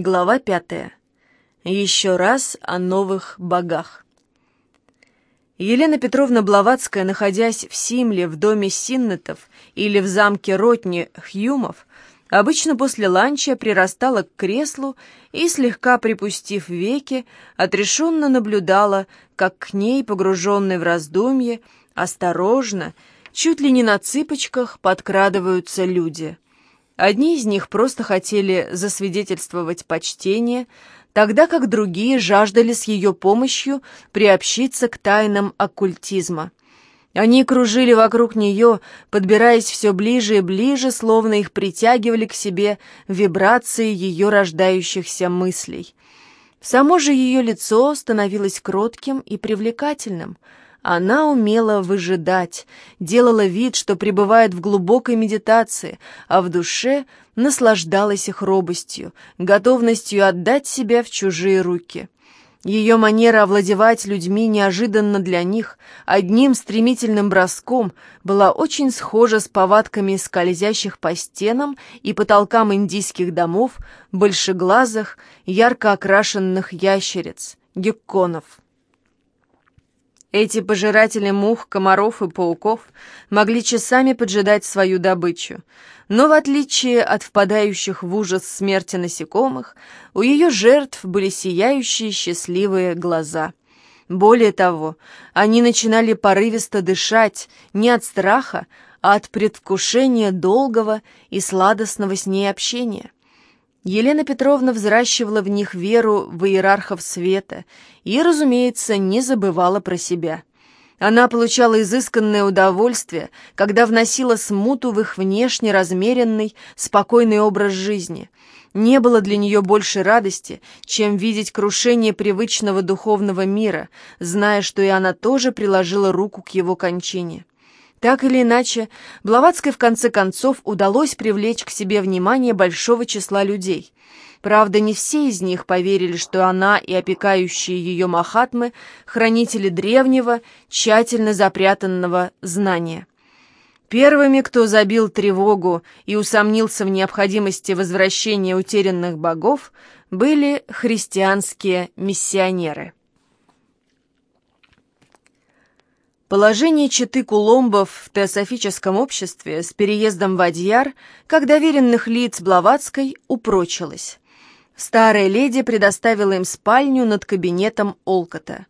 Глава пятая. Еще раз о новых богах. Елена Петровна Блаватская, находясь в Симле в доме Синнетов или в замке Ротни Хьюмов, обычно после ланча прирастала к креслу и, слегка припустив веки, отрешенно наблюдала, как к ней, погруженной в раздумье, осторожно, чуть ли не на цыпочках подкрадываются люди — Одни из них просто хотели засвидетельствовать почтение, тогда как другие жаждали с ее помощью приобщиться к тайнам оккультизма. Они кружили вокруг нее, подбираясь все ближе и ближе, словно их притягивали к себе вибрации ее рождающихся мыслей. Само же ее лицо становилось кротким и привлекательным — она умела выжидать, делала вид, что пребывает в глубокой медитации, а в душе наслаждалась их робостью, готовностью отдать себя в чужие руки. Ее манера овладевать людьми неожиданно для них, одним стремительным броском, была очень схожа с повадками скользящих по стенам и потолкам индийских домов, большеглазых, ярко окрашенных ящериц, гекконов. Эти пожиратели мух, комаров и пауков могли часами поджидать свою добычу, но в отличие от впадающих в ужас смерти насекомых, у ее жертв были сияющие счастливые глаза. Более того, они начинали порывисто дышать не от страха, а от предвкушения долгого и сладостного с ней общения. Елена Петровна взращивала в них веру в иерархов света и, разумеется, не забывала про себя. Она получала изысканное удовольствие, когда вносила смуту в их внешне размеренный, спокойный образ жизни. Не было для нее больше радости, чем видеть крушение привычного духовного мира, зная, что и она тоже приложила руку к его кончине. Так или иначе, Блаватской в конце концов удалось привлечь к себе внимание большого числа людей. Правда, не все из них поверили, что она и опекающие ее Махатмы — хранители древнего, тщательно запрятанного знания. Первыми, кто забил тревогу и усомнился в необходимости возвращения утерянных богов, были христианские миссионеры. Положение Читы Куломбов в теософическом обществе с переездом в Адьяр, как доверенных лиц Блаватской, упрочилось. Старая леди предоставила им спальню над кабинетом Олкота.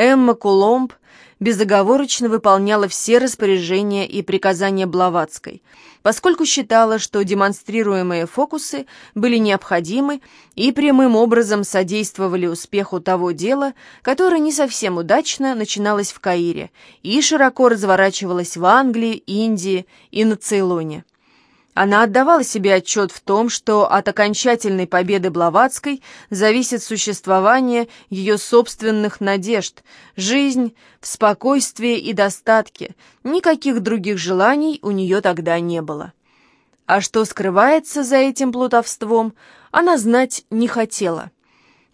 Эмма Куломб безоговорочно выполняла все распоряжения и приказания Блаватской, поскольку считала, что демонстрируемые фокусы были необходимы и прямым образом содействовали успеху того дела, которое не совсем удачно начиналось в Каире и широко разворачивалось в Англии, Индии и на Цейлоне. Она отдавала себе отчет в том, что от окончательной победы Блаватской зависит существование ее собственных надежд, жизнь в спокойствии и достатке, никаких других желаний у нее тогда не было. А что скрывается за этим плутовством, она знать не хотела.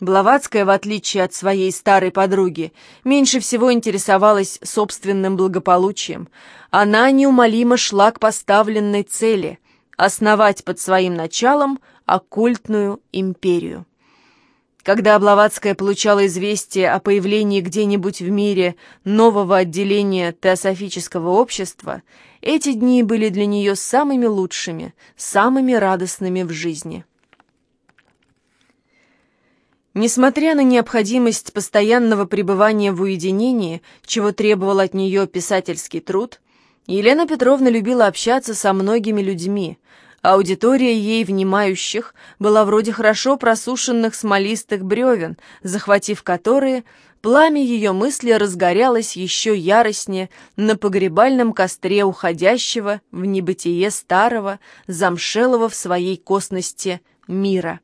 Блаватская, в отличие от своей старой подруги, меньше всего интересовалась собственным благополучием. Она неумолимо шла к поставленной цели основать под своим началом оккультную империю. Когда Блаватская получала известие о появлении где-нибудь в мире нового отделения теософического общества, эти дни были для нее самыми лучшими, самыми радостными в жизни. Несмотря на необходимость постоянного пребывания в уединении, чего требовал от нее писательский труд, Елена Петровна любила общаться со многими людьми. Аудитория ей внимающих была вроде хорошо просушенных смолистых бревен, захватив которые, пламя ее мысли разгорялось еще яростнее на погребальном костре уходящего в небытие старого, замшелого в своей косности мира.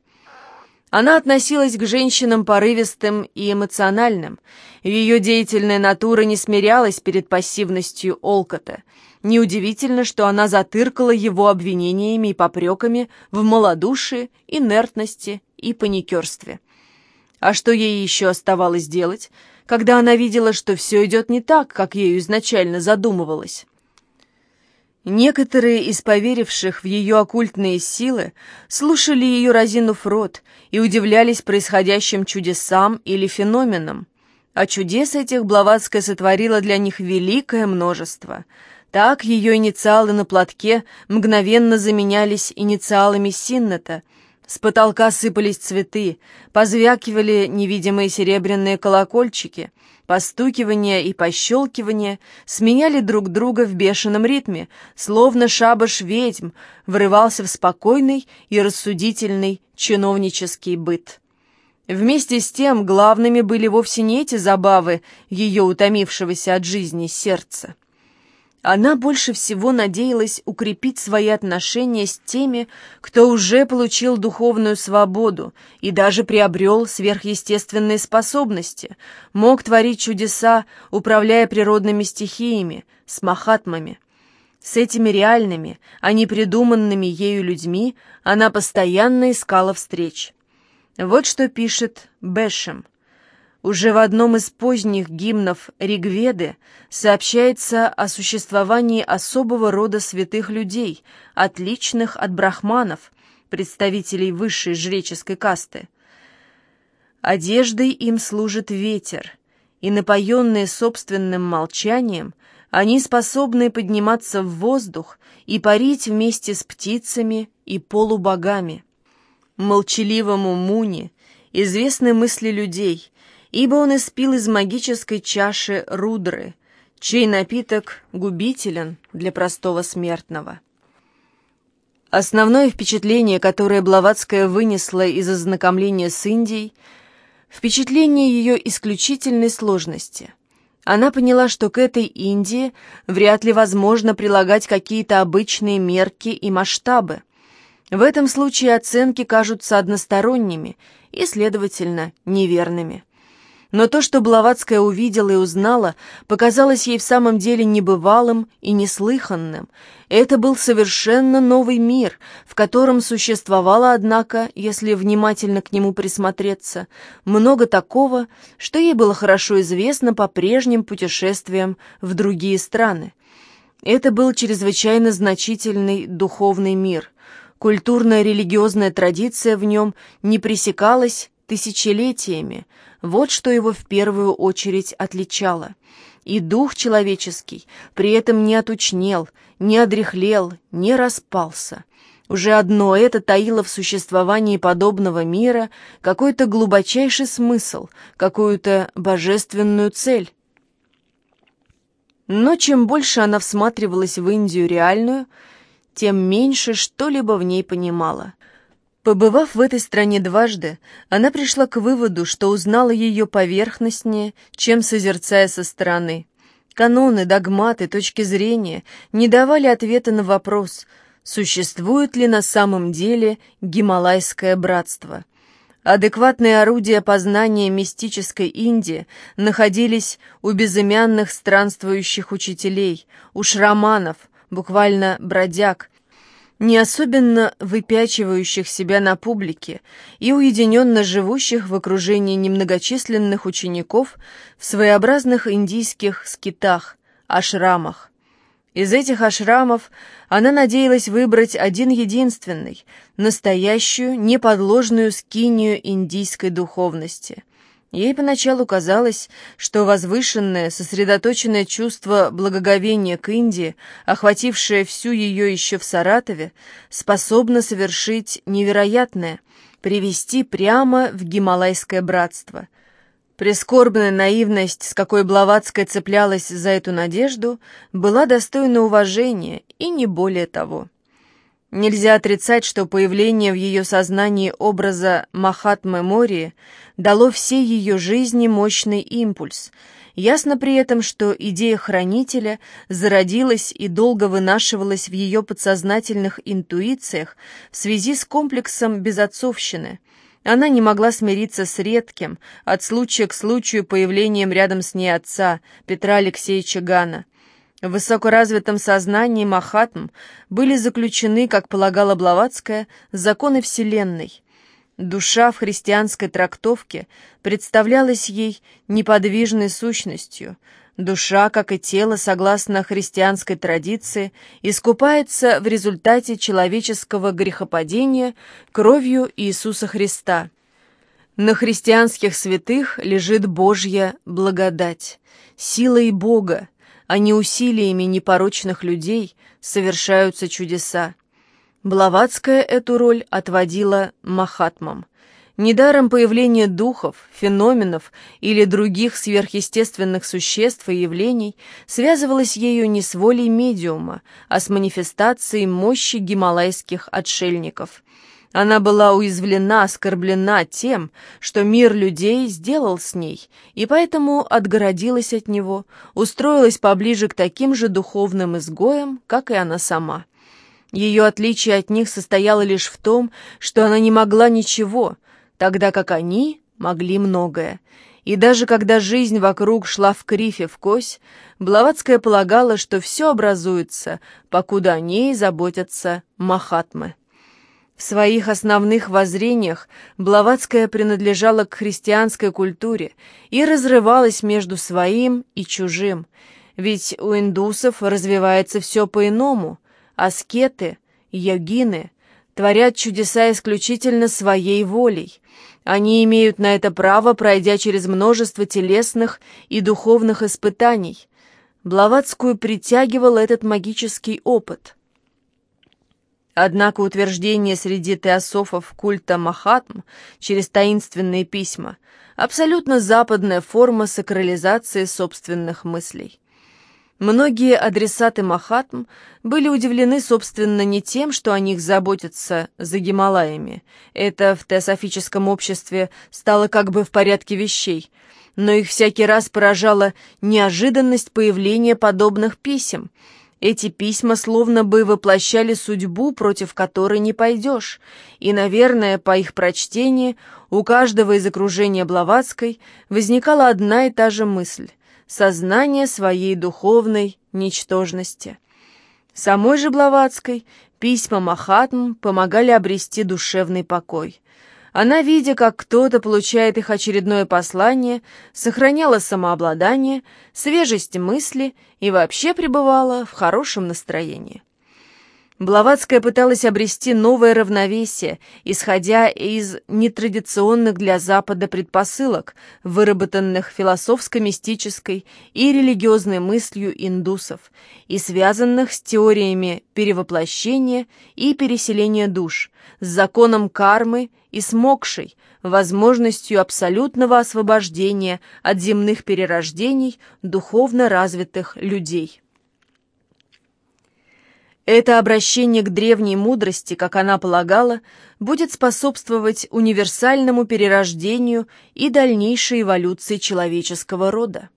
Она относилась к женщинам порывистым и эмоциональным. Ее деятельная натура не смирялась перед пассивностью Олкота. Неудивительно, что она затыркала его обвинениями и попреками в малодушии, инертности и паникерстве. А что ей еще оставалось делать, когда она видела, что все идет не так, как ею изначально задумывалось? Некоторые из поверивших в ее оккультные силы слушали ее разинув рот и удивлялись происходящим чудесам или феноменам. А чудес этих Блаватская сотворила для них великое множество. Так ее инициалы на платке мгновенно заменялись инициалами Синната — с потолка сыпались цветы, позвякивали невидимые серебряные колокольчики, постукивание и пощелкивание сменяли друг друга в бешеном ритме, словно шабаш ведьм врывался в спокойный и рассудительный чиновнический быт. Вместе с тем главными были вовсе не эти забавы ее утомившегося от жизни сердца. Она больше всего надеялась укрепить свои отношения с теми, кто уже получил духовную свободу и даже приобрел сверхъестественные способности, мог творить чудеса, управляя природными стихиями, с махатмами. С этими реальными, а не придуманными ею людьми она постоянно искала встреч. Вот что пишет Бэшем. Уже в одном из поздних гимнов Ригведы сообщается о существовании особого рода святых людей, отличных от брахманов, представителей высшей жреческой касты. Одеждой им служит ветер, и, напоенные собственным молчанием, они способны подниматься в воздух и парить вместе с птицами и полубогами. Молчаливому Муни известны мысли людей — ибо он испил из магической чаши рудры, чей напиток губителен для простого смертного. Основное впечатление, которое Блаватская вынесла из ознакомления с Индией, впечатление ее исключительной сложности. Она поняла, что к этой Индии вряд ли возможно прилагать какие-то обычные мерки и масштабы. В этом случае оценки кажутся односторонними и, следовательно, неверными. Но то, что Блаватская увидела и узнала, показалось ей в самом деле небывалым и неслыханным. Это был совершенно новый мир, в котором существовало, однако, если внимательно к нему присмотреться, много такого, что ей было хорошо известно по прежним путешествиям в другие страны. Это был чрезвычайно значительный духовный мир. Культурная религиозная традиция в нем не пресекалась тысячелетиями, вот что его в первую очередь отличало. И дух человеческий при этом не отучнел, не одряхлел, не распался. Уже одно это таило в существовании подобного мира какой-то глубочайший смысл, какую-то божественную цель. Но чем больше она всматривалась в Индию реальную, тем меньше что-либо в ней понимала. Побывав в этой стране дважды, она пришла к выводу, что узнала ее поверхностнее, чем созерцая со стороны. Каноны, догматы, точки зрения не давали ответа на вопрос, существует ли на самом деле Гималайское братство. Адекватные орудия познания мистической Индии находились у безымянных странствующих учителей, у шраманов, буквально бродяг, не особенно выпячивающих себя на публике и уединенно живущих в окружении немногочисленных учеников в своеобразных индийских скитах, ашрамах. Из этих ашрамов она надеялась выбрать один единственный, настоящую, неподложную скинию индийской духовности – Ей поначалу казалось, что возвышенное, сосредоточенное чувство благоговения к Индии, охватившее всю ее еще в Саратове, способно совершить невероятное, привести прямо в Гималайское братство. Прескорбная наивность, с какой Блаватская цеплялась за эту надежду, была достойна уважения и не более того. Нельзя отрицать, что появление в ее сознании образа Махатмы Мории дало всей ее жизни мощный импульс. Ясно при этом, что идея хранителя зародилась и долго вынашивалась в ее подсознательных интуициях в связи с комплексом безотцовщины. Она не могла смириться с редким, от случая к случаю появлением рядом с ней отца, Петра Алексеевича Гана. В высокоразвитом сознании Махатм были заключены, как полагала Блаватская, законы Вселенной. Душа в христианской трактовке представлялась ей неподвижной сущностью, Душа, как и тело, согласно христианской традиции, искупается в результате человеческого грехопадения кровью Иисуса Христа. На христианских святых лежит Божья благодать, силой Бога, а не усилиями непорочных людей совершаются чудеса. Блаватская эту роль отводила Махатмам. Недаром появление духов, феноменов или других сверхъестественных существ и явлений связывалось ею не с волей медиума, а с манифестацией мощи гималайских отшельников. Она была уязвлена, оскорблена тем, что мир людей сделал с ней, и поэтому отгородилась от него, устроилась поближе к таким же духовным изгоям, как и она сама. Ее отличие от них состояло лишь в том, что она не могла ничего — тогда как они могли многое. И даже когда жизнь вокруг шла в крифе в кось, Блаватская полагала, что все образуется, покуда о ней заботятся махатмы. В своих основных воззрениях Блаватская принадлежала к христианской культуре и разрывалась между своим и чужим, ведь у индусов развивается все по-иному, аскеты, йогины творят чудеса исключительно своей волей, они имеют на это право, пройдя через множество телесных и духовных испытаний. Блаватскую притягивал этот магический опыт. Однако утверждение среди теософов культа Махатм через таинственные письма – абсолютно западная форма сакрализации собственных мыслей. Многие адресаты Махатм были удивлены, собственно, не тем, что о них заботятся за Гималаями. Это в теософическом обществе стало как бы в порядке вещей. Но их всякий раз поражала неожиданность появления подобных писем. Эти письма словно бы воплощали судьбу, против которой не пойдешь. И, наверное, по их прочтении у каждого из окружения Блаватской возникала одна и та же мысль сознание своей духовной ничтожности. Самой же Блаватской письма Махатм помогали обрести душевный покой. Она, видя, как кто-то получает их очередное послание, сохраняла самообладание, свежесть мысли и вообще пребывала в хорошем настроении. Блаватская пыталась обрести новое равновесие, исходя из нетрадиционных для Запада предпосылок, выработанных философско-мистической и религиозной мыслью индусов, и связанных с теориями перевоплощения и переселения душ, с законом кармы и с мокшей, возможностью абсолютного освобождения от земных перерождений духовно развитых людей. Это обращение к древней мудрости, как она полагала, будет способствовать универсальному перерождению и дальнейшей эволюции человеческого рода.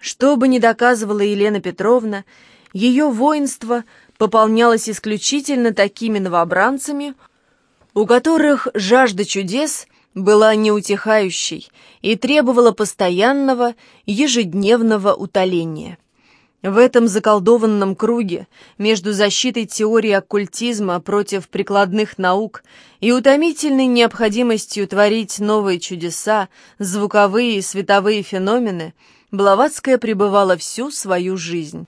Что бы ни доказывала Елена Петровна, ее воинство пополнялось исключительно такими новобранцами, у которых жажда чудес была неутихающей и требовала постоянного ежедневного утоления. В этом заколдованном круге между защитой теории оккультизма против прикладных наук и утомительной необходимостью творить новые чудеса, звуковые и световые феномены, Блаватская пребывала всю свою жизнь.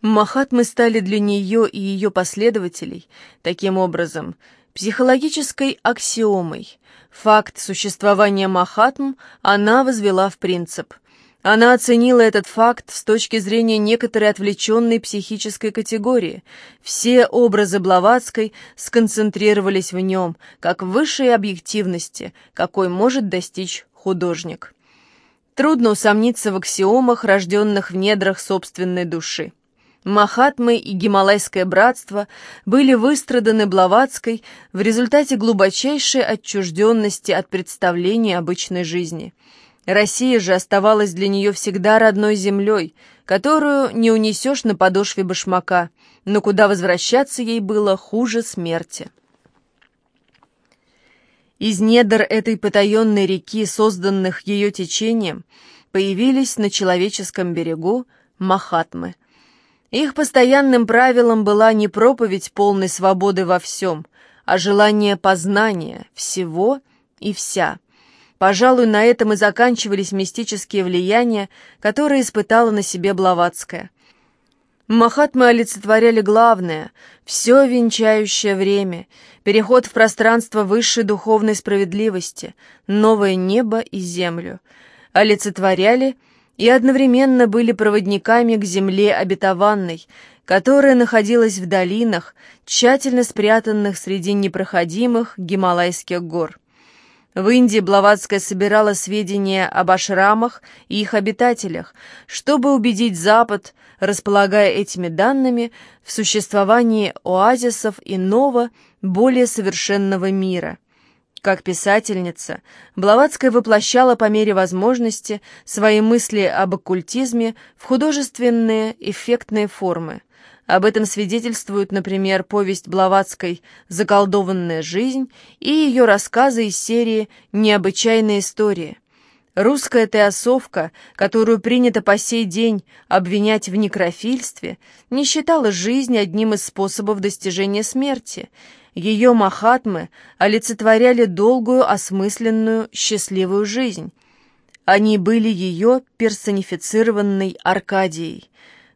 Махатмы стали для нее и ее последователей, таким образом, психологической аксиомой. Факт существования Махатм она возвела в принцип – она оценила этот факт с точки зрения некоторой отвлеченной психической категории. Все образы Блаватской сконцентрировались в нем, как в высшей объективности, какой может достичь художник. Трудно усомниться в аксиомах, рожденных в недрах собственной души. Махатмы и Гималайское братство были выстраданы Блаватской в результате глубочайшей отчужденности от представлений обычной жизни – Россия же оставалась для нее всегда родной землей, которую не унесешь на подошве башмака, но куда возвращаться ей было хуже смерти. Из недр этой потаенной реки, созданных ее течением, появились на человеческом берегу Махатмы. Их постоянным правилом была не проповедь полной свободы во всем, а желание познания всего и вся – Пожалуй, на этом и заканчивались мистические влияния, которые испытала на себе Блаватская. Махатмы олицетворяли главное, все венчающее время, переход в пространство высшей духовной справедливости, новое небо и землю. Олицетворяли и одновременно были проводниками к земле обетованной, которая находилась в долинах, тщательно спрятанных среди непроходимых Гималайских гор. В Индии Блаватская собирала сведения об ашрамах и их обитателях, чтобы убедить Запад, располагая этими данными, в существовании оазисов иного, более совершенного мира. Как писательница, Блаватская воплощала по мере возможности свои мысли об оккультизме в художественные эффектные формы – об этом свидетельствуют, например, повесть Блаватской «Заколдованная жизнь» и ее рассказы из серии «Необычайная история». Русская теосовка, которую принято по сей день обвинять в некрофильстве, не считала жизнь одним из способов достижения смерти. Ее махатмы олицетворяли долгую, осмысленную, счастливую жизнь. Они были ее персонифицированной Аркадией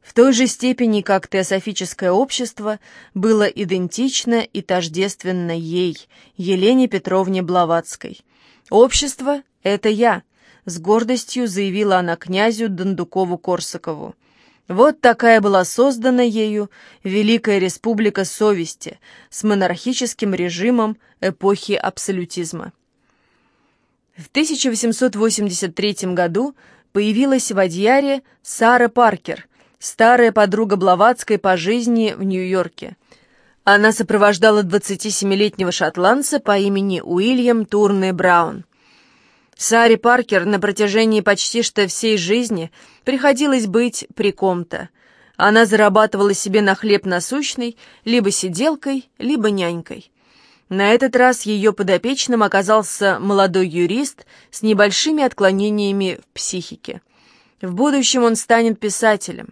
в той же степени, как теософическое общество было идентично и тождественно ей, Елене Петровне Блаватской. «Общество — это я», — с гордостью заявила она князю Дондукову-Корсакову. Вот такая была создана ею Великая Республика Совести с монархическим режимом эпохи абсолютизма. В 1883 году появилась в Адьяре Сара Паркер, старая подруга Блаватской по жизни в Нью-Йорке. Она сопровождала 27-летнего шотландца по имени Уильям Турне Браун. Саре Паркер на протяжении почти что всей жизни приходилось быть при ком-то. Она зарабатывала себе на хлеб насущный либо сиделкой, либо нянькой. На этот раз ее подопечным оказался молодой юрист с небольшими отклонениями в психике. В будущем он станет писателем.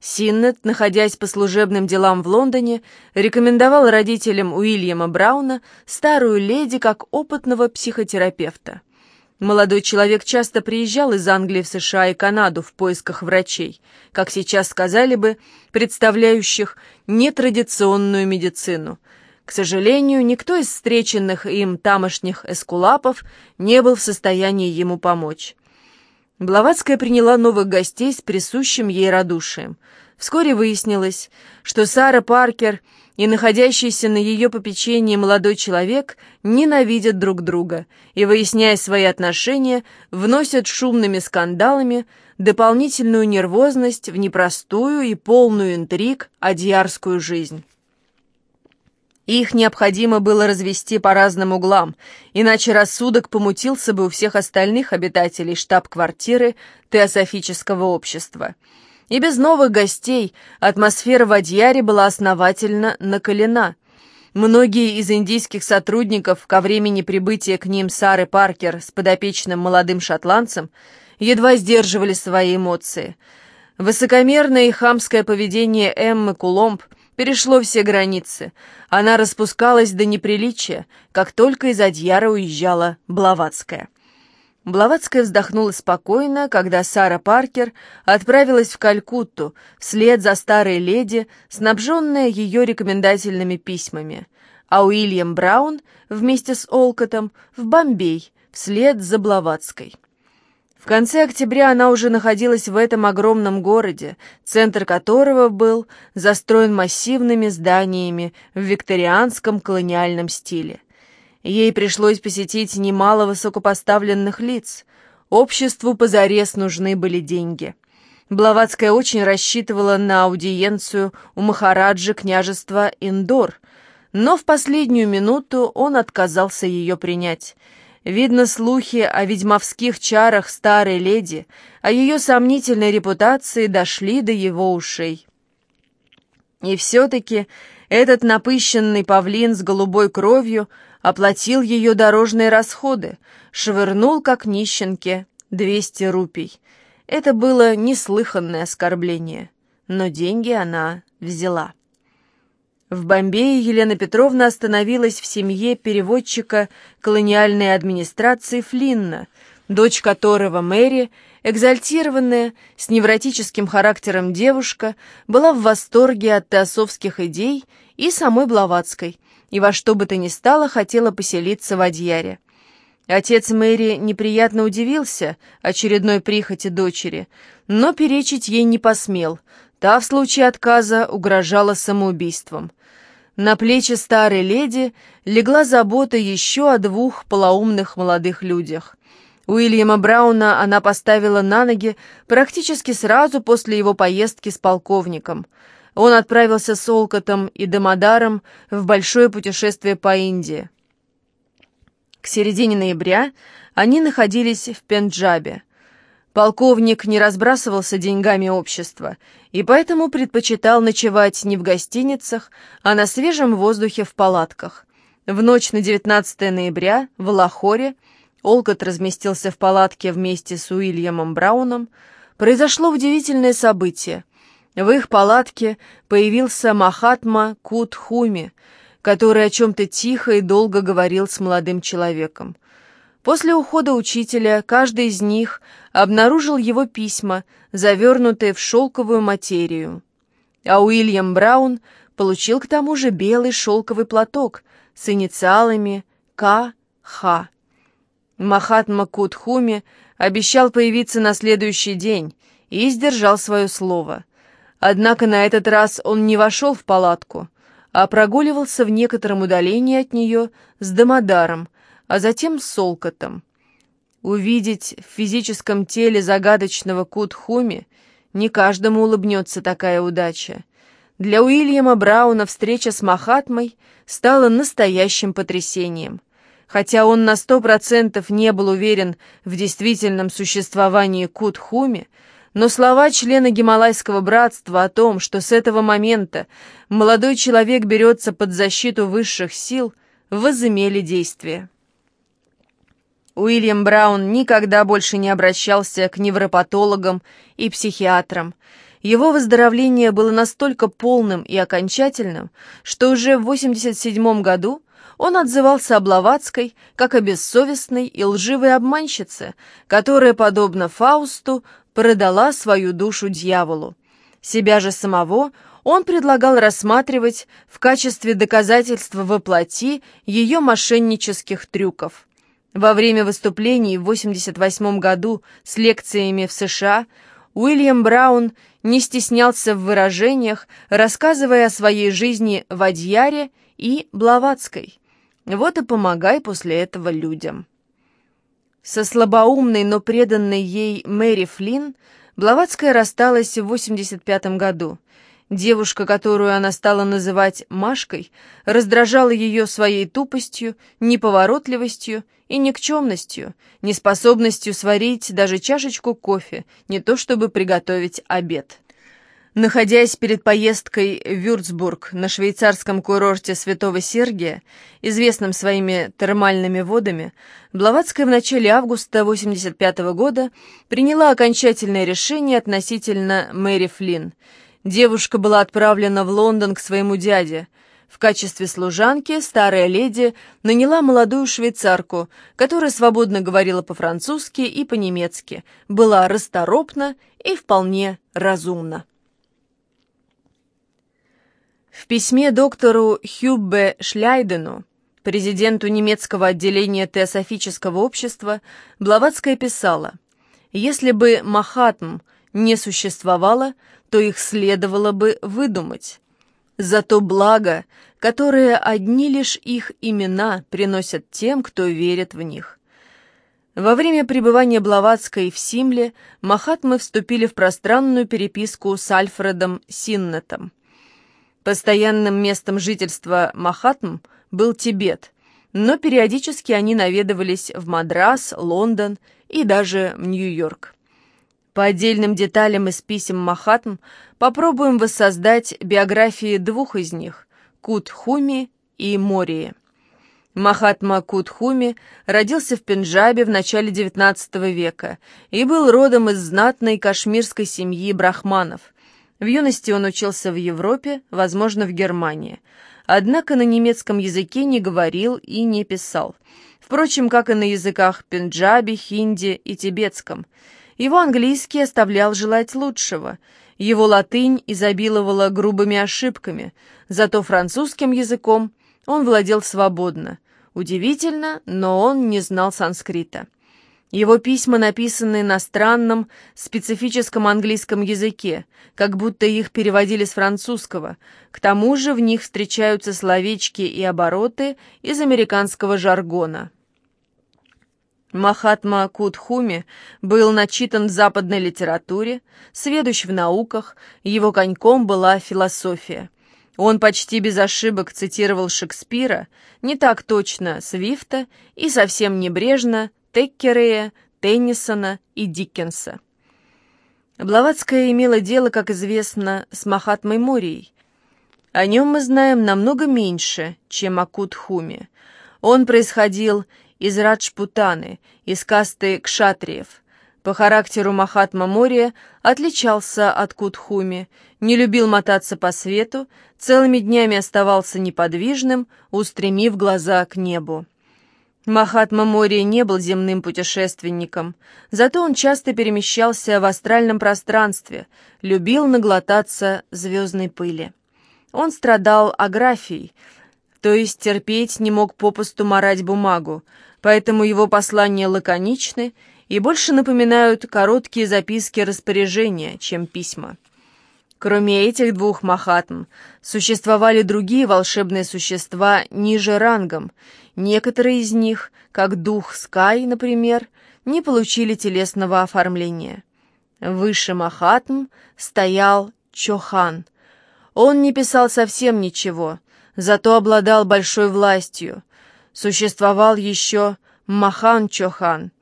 Синнет, находясь по служебным делам в Лондоне, рекомендовал родителям Уильяма Брауна старую леди как опытного психотерапевта. Молодой человек часто приезжал из Англии в США и Канаду в поисках врачей, как сейчас сказали бы, представляющих нетрадиционную медицину. К сожалению, никто из встреченных им тамошних эскулапов не был в состоянии ему помочь. Блаватская приняла новых гостей с присущим ей радушием. Вскоре выяснилось, что Сара Паркер и находящийся на ее попечении молодой человек ненавидят друг друга и, выясняя свои отношения, вносят шумными скандалами дополнительную нервозность в непростую и полную интриг адьярскую жизнь. Их необходимо было развести по разным углам, иначе рассудок помутился бы у всех остальных обитателей штаб-квартиры Теософического общества. И без новых гостей атмосфера в Адьяре была основательно накалена. Многие из индийских сотрудников ко времени прибытия к ним Сары Паркер с подопечным молодым шотландцем едва сдерживали свои эмоции. Высокомерное и хамское поведение Эммы Куломб – перешло все границы. Она распускалась до неприличия, как только из Адьяра уезжала Блаватская. Блаватская вздохнула спокойно, когда Сара Паркер отправилась в Калькутту вслед за старой леди, снабженная ее рекомендательными письмами, а Уильям Браун вместе с Олкотом в Бомбей вслед за Блаватской. В конце октября она уже находилась в этом огромном городе, центр которого был застроен массивными зданиями в викторианском колониальном стиле. Ей пришлось посетить немало высокопоставленных лиц. Обществу позарез нужны были деньги. Блаватская очень рассчитывала на аудиенцию у Махараджи княжества Индор, но в последнюю минуту он отказался ее принять – Видно, слухи о ведьмовских чарах старой леди, о ее сомнительной репутации дошли до его ушей. И все-таки этот напыщенный павлин с голубой кровью оплатил ее дорожные расходы, швырнул, как нищенке, двести рупий. Это было неслыханное оскорбление, но деньги она взяла. В Бомбее Елена Петровна остановилась в семье переводчика колониальной администрации Флинна, дочь которого Мэри, экзальтированная, с невротическим характером девушка, была в восторге от теософских идей и самой Блаватской, и во что бы то ни стало хотела поселиться в Адьяре. Отец Мэри неприятно удивился очередной прихоти дочери, но перечить ей не посмел, та в случае отказа угрожала самоубийством. На плечи старой леди легла забота еще о двух полоумных молодых людях. Уильяма Брауна она поставила на ноги практически сразу после его поездки с полковником. Он отправился с Олкотом и Дамадаром в большое путешествие по Индии. К середине ноября они находились в Пенджабе. Полковник не разбрасывался деньгами общества и поэтому предпочитал ночевать не в гостиницах, а на свежем воздухе в палатках. В ночь на 19 ноября в Лахоре Олкот разместился в палатке вместе с Уильямом Брауном. Произошло удивительное событие. В их палатке появился Махатма Кутхуми, который о чем-то тихо и долго говорил с молодым человеком. После ухода учителя каждый из них обнаружил его письма, завернутые в шелковую материю. А Уильям Браун получил к тому же белый шелковый платок с инициалами К.Х. Махатма Кутхуми обещал появиться на следующий день и сдержал свое слово. Однако на этот раз он не вошел в палатку, а прогуливался в некотором удалении от нее с Дамодаром, а затем Солкотом. Увидеть в физическом теле загадочного Кутхуми не каждому улыбнется такая удача. Для Уильяма Брауна встреча с Махатмой стала настоящим потрясением. Хотя он на сто процентов не был уверен в действительном существовании Кутхуми, но слова члена Гималайского братства о том, что с этого момента молодой человек берется под защиту высших сил, возымели действие. Уильям Браун никогда больше не обращался к невропатологам и психиатрам. Его выздоровление было настолько полным и окончательным, что уже в 87 году он отзывался о Блаватской как о бессовестной и лживой обманщице, которая, подобно Фаусту, продала свою душу дьяволу. Себя же самого он предлагал рассматривать в качестве доказательства воплоти ее мошеннических трюков. Во время выступлений в 1988 году с лекциями в США Уильям Браун не стеснялся в выражениях, рассказывая о своей жизни в Адьяре и Блаватской. Вот и помогай после этого людям. Со слабоумной, но преданной ей Мэри Флинн Блаватская рассталась в 85 году – Девушка, которую она стала называть Машкой, раздражала ее своей тупостью, неповоротливостью и никчемностью, неспособностью сварить даже чашечку кофе, не то чтобы приготовить обед. Находясь перед поездкой в Вюрцбург на швейцарском курорте Святого Сергия, известном своими термальными водами, Блаватская в начале августа 1985 года приняла окончательное решение относительно Мэри Флинн, девушка была отправлена в Лондон к своему дяде. В качестве служанки старая леди наняла молодую швейцарку, которая свободно говорила по-французски и по-немецки, была расторопна и вполне разумна. В письме доктору Хюббе Шляйдену, президенту немецкого отделения теософического общества, Блаватская писала, «Если бы Махатм не существовало, то их следовало бы выдумать. Зато благо, которое одни лишь их имена приносят тем, кто верит в них. Во время пребывания Блаватской в Симле Махатмы вступили в пространную переписку с Альфредом Синнетом. Постоянным местом жительства Махатм был Тибет, но периодически они наведывались в Мадрас, Лондон и даже Нью-Йорк. По отдельным деталям из писем Махатм попробуем воссоздать биографии двух из них – Кутхуми и Мории. Махатма Кутхуми родился в Пенджабе в начале XIX века и был родом из знатной кашмирской семьи брахманов. В юности он учился в Европе, возможно, в Германии. Однако на немецком языке не говорил и не писал. Впрочем, как и на языках пенджаби, хинди и тибетском. Его английский оставлял желать лучшего. Его латынь изобиловала грубыми ошибками, зато французским языком он владел свободно. Удивительно, но он не знал санскрита. Его письма написаны на странном, специфическом английском языке, как будто их переводили с французского. К тому же в них встречаются словечки и обороты из американского жаргона. Махатма Кудхуми был начитан в западной литературе, сведущ в науках, его коньком была философия. Он почти без ошибок цитировал Шекспира, не так точно Свифта и совсем небрежно Теккерея, Теннисона и Диккенса. Блаватская имела дело, как известно, с Махатмой Морией. О нем мы знаем намного меньше, чем о Кутхуме. Он происходил из Раджпутаны, из касты кшатриев. По характеру Махатма Мория отличался от Кутхуми, не любил мотаться по свету, целыми днями оставался неподвижным, устремив глаза к небу. Махатма Мори не был земным путешественником, зато он часто перемещался в астральном пространстве, любил наглотаться звездной пыли. Он страдал аграфией, то есть терпеть не мог попусту морать бумагу, поэтому его послания лаконичны и больше напоминают короткие записки распоряжения, чем письма. Кроме этих двух Махатм, существовали другие волшебные существа ниже рангом. Некоторые из них, как дух Скай, например, не получили телесного оформления. Выше Махатм стоял Чохан. Он не писал совсем ничего, зато обладал большой властью. Существовал еще Махан Чохан,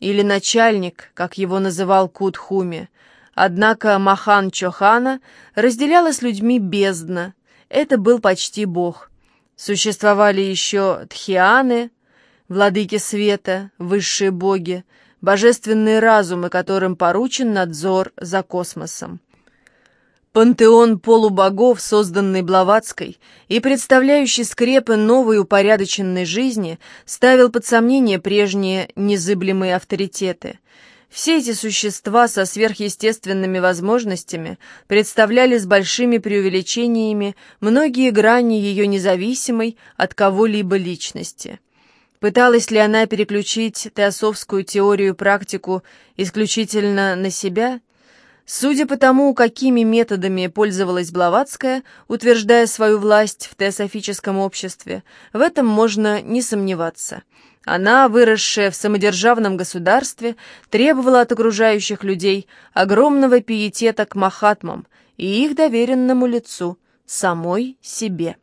или начальник, как его называл Кутхуми, Однако Махан Чохана разделяла с людьми бездна. Это был почти бог. Существовали еще тхианы, владыки света, высшие боги, божественные разумы, которым поручен надзор за космосом. Пантеон полубогов, созданный Блаватской и представляющий скрепы новой упорядоченной жизни, ставил под сомнение прежние незыблемые авторитеты – все эти существа со сверхъестественными возможностями представляли с большими преувеличениями многие грани ее независимой от кого-либо личности. Пыталась ли она переключить теософскую теорию и практику исключительно на себя? Судя по тому, какими методами пользовалась Блаватская, утверждая свою власть в теософическом обществе, в этом можно не сомневаться – она, выросшая в самодержавном государстве, требовала от окружающих людей огромного пиетета к махатмам и их доверенному лицу, самой себе.